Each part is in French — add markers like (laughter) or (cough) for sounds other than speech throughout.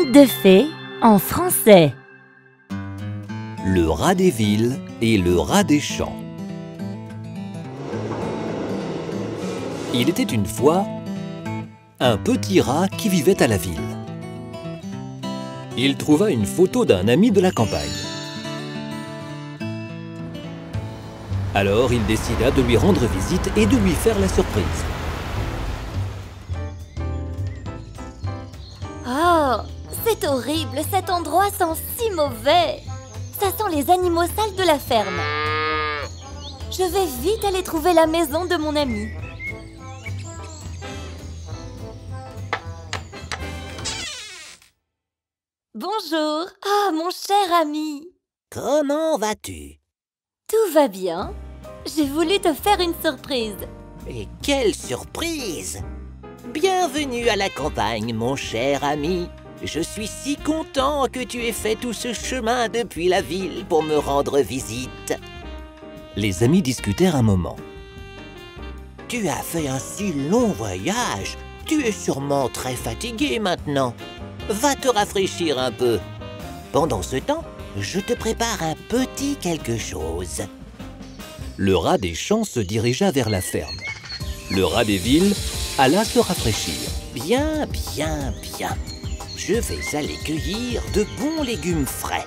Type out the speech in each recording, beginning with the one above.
Conte de fées en français. Le rat des villes et le rat des champs. Il était une fois un petit rat qui vivait à la ville. Il trouva une photo d'un ami de la campagne. Alors il décida de lui rendre visite et de lui faire la surprise. Oh, c'est horrible, cet endroit sent si mauvais. Ça sent les animaux sales de la ferme. Je vais vite aller trouver la maison de mon ami. Bonjour. Ah, mon cher ami. Comment vas-tu? Tout va bien. J'ai voulu te faire une surprise. Et quelle surprise Bienvenue à la campagne, mon cher ami. Je suis si content que tu aies fait tout ce chemin depuis la ville pour me rendre visite. Les amis discutèrent un moment. Tu as fait un si long voyage. Tu es sûrement très fatigué maintenant. Va te rafraîchir un peu. Pendant ce temps, je te prépare un petit quelque chose. Le rat des champs se dirigea vers la ferme. Le rat des villes alla se rafraîchir. Bien, bien, bien. Je vais aller cueillir de bons légumes frais.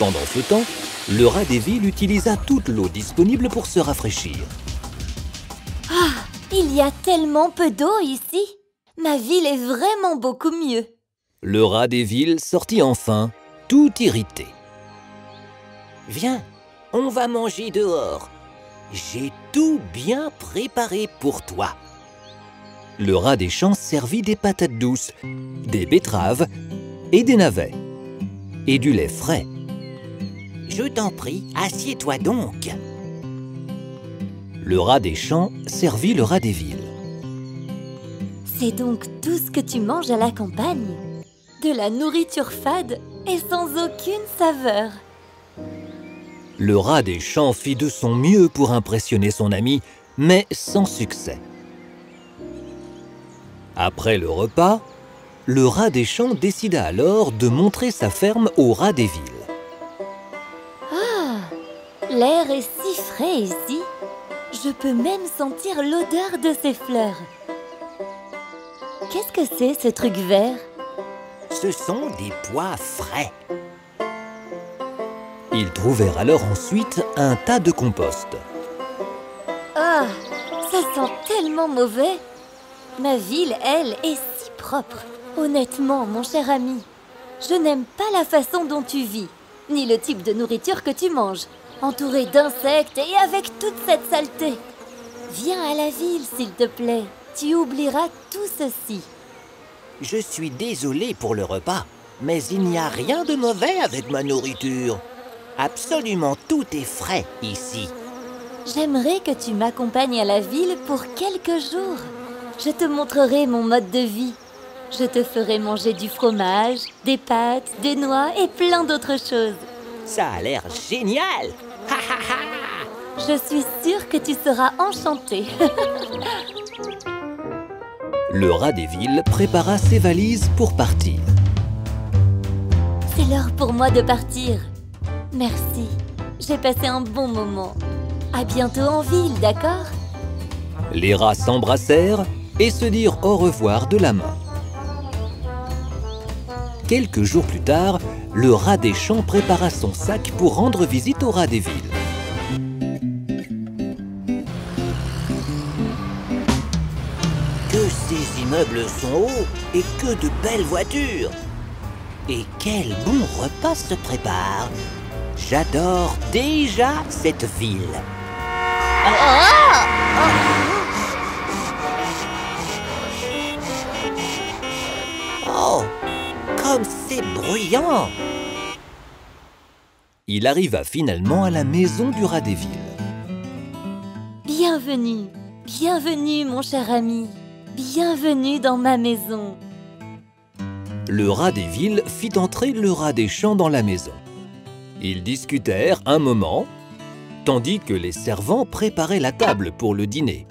Pendant ce temps, le rat des villes utilisa toute l'eau disponible pour se rafraîchir. Ah, il y a tellement peu d'eau ici. Ma ville est vraiment beaucoup mieux. Le rat des villes sortit enfin, tout irrité. Viens, on va manger dehors. J'ai tout bien préparé pour toi. Le rat des champs servit des patates douces, des betteraves et des navets. Et du lait frais. Je t'en prie, assieds-toi donc. Le rat des champs servit le rat des villes. C'est donc tout ce que tu manges à la campagne De la nourriture fade et sans aucune saveur. Le rat des champs fit de son mieux pour impressionner son ami, mais sans succès. Après le repas, le rat des champs décida alors de montrer sa ferme au rat des villes. Ah, l'air est si frais ici. Je peux même sentir l'odeur de ces fleurs. Qu'est-ce que c'est ce truc vert? Ce sont des pois frais. Ils trouvèrent alors ensuite un tas de compost. Ah, ça sent tellement mauvais. Ma ville, elle, est si propre. Honnêtement, mon cher ami, je n'aime pas la façon dont tu vis, ni le type de nourriture que tu manges, entouré d'insectes et avec toute cette saleté. Viens à la ville, s'il te plaît. Tu oublieras tout ceci. Je suis désolé pour le repas, mais il n'y a rien de mauvais avec ma nourriture. Absolument tout est frais ici. J'aimerais que tu m'accompagnes à la ville pour quelques jours. Je te montrerai mon mode de vie. Je te ferai manger du fromage, des pâtes, des noix et plein d'autres choses. Ça a l'air génial Ha, ha, ha. Je suis sûre que tu seras enchanté. (laughs) Le rat des villes prépara ses valises pour partir. C'est l'heure pour moi de partir. Merci. J'ai passé un bon moment. À bientôt en ville, d'accord? Les rats s'embrassèrent et se dirent au revoir de la main. Quelques jours plus tard, le rat des champs prépara son sac pour rendre visite au rat des villes. Que ces immeubles sont hauts et que de belles voitures Et quel bon repas se prépare J'adore déjà cette ville Oh Comme c'est bruyant Il arriva finalement à la maison du rat des villes. Bienvenue, bienvenue mon cher ami. Bienvenue dans ma maison. Le rat des villes fit entrer le rat des champs dans la maison. Ils discutèrent un moment, tandis que les servants préparaient la table pour le dîner.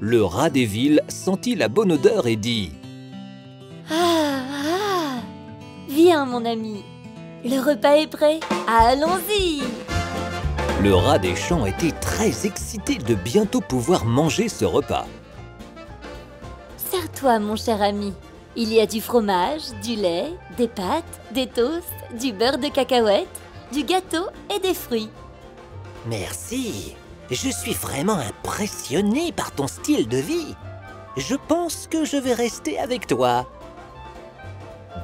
Le rat des villes sentit la bonne odeur et dit Viens, mon ami. Le repas est prêt. Allons-y Le rat des champs était très excité de bientôt pouvoir manger ce repas. Serre-toi, mon cher ami. Il y a du fromage, du lait, des pâtes, des toasts, du beurre de cacahuète, du gâteau et des fruits. Merci. Je suis vraiment impressionné par ton style de vie. Je pense que je vais rester avec toi.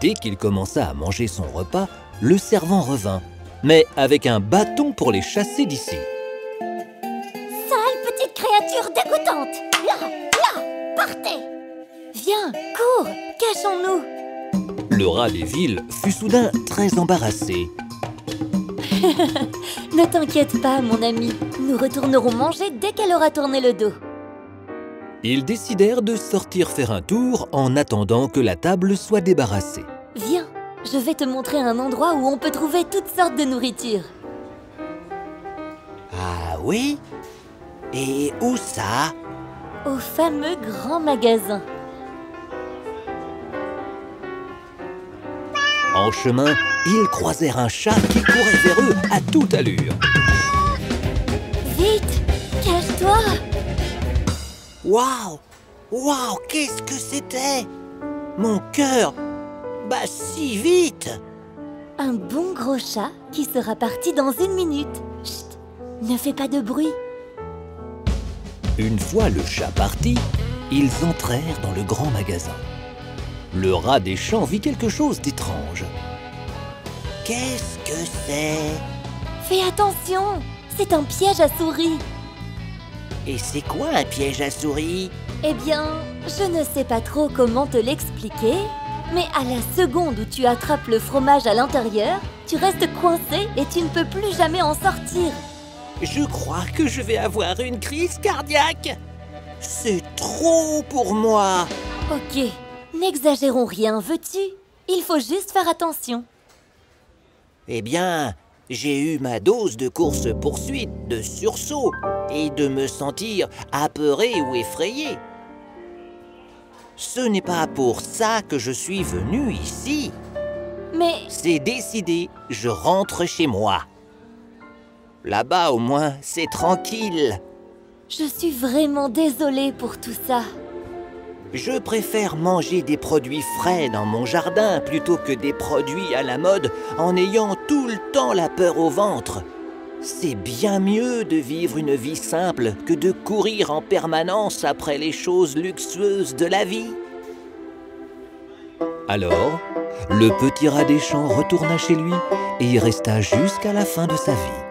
Dès qu'il commença à manger son repas, le servant revint, mais avec un bâton pour les chasser d'ici. Sale petite créature dégoûtante Là, là, partez Viens, cours, cachons-nous Le rat des villes fut soudain très embarrassé. (laughs) Ne t'inquiète pas, mon ami. Nous retournerons manger dès qu'elle aura tourné le dos. Ils décidèrent de sortir faire un tour en attendant que la table soit débarrassée. Viens, je vais te montrer un endroit où on peut trouver toutes sortes de nourriture. Ah oui? Et où ça? Au fameux grand magasin. En chemin, ils croisèrent un chat qui courait vers eux à toute allure. Vite, Waouh Waouh Qu'est-ce que c'était? Mon cœur Bah si vite Un bon gros chat qui sera parti dans une minute. Chut, ne fais pas de bruit. Une fois le chat parti, ils entrèrent dans le grand magasin. Le rat des champs vit quelque chose d'étrange. Qu'est-ce que c'est? Fais attention, c'est un piège à souris. Et c'est quoi un piège à souris? Eh bien, je ne sais pas trop comment te l'expliquer, mais à la seconde où tu attrapes le fromage à l'intérieur, tu restes coincé et tu ne peux plus jamais en sortir. Je crois que je vais avoir une crise cardiaque C'est trop pour moi Ok, n'exagérons rien, veux-tu? Il faut juste faire attention. Eh bien, j'ai eu ma dose de course-poursuite, de sursaut et de me sentir apeuré ou effrayé. Ce n'est pas pour ça que je suis venu ici. Mais C'est décidé, je rentre chez moi. Là-bas, au moins, c'est tranquille. je suis vraiment désolée pour tout ça. Je préfère manger des produits frais dans mon jardin plutôt que des produits à la mode en ayant tout le temps la peur au ventre. C'est bien mieux de vivre une vie simple que de courir en permanence après les choses luxueuses de la vie. Alors, le petit rat des champs retourna chez lui et y resta jusqu'à la fin de sa vie.